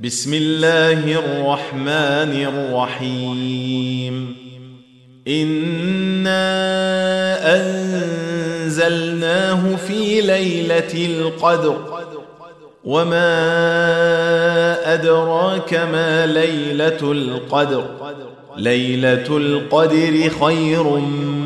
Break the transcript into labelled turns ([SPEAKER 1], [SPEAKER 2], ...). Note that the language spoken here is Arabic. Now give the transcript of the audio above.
[SPEAKER 1] بسم الله الرحمن الرحيم. إنا أنزلناه في ليلة القدر. وما أدراك ما ليلة القدر. ليلة القدر خير من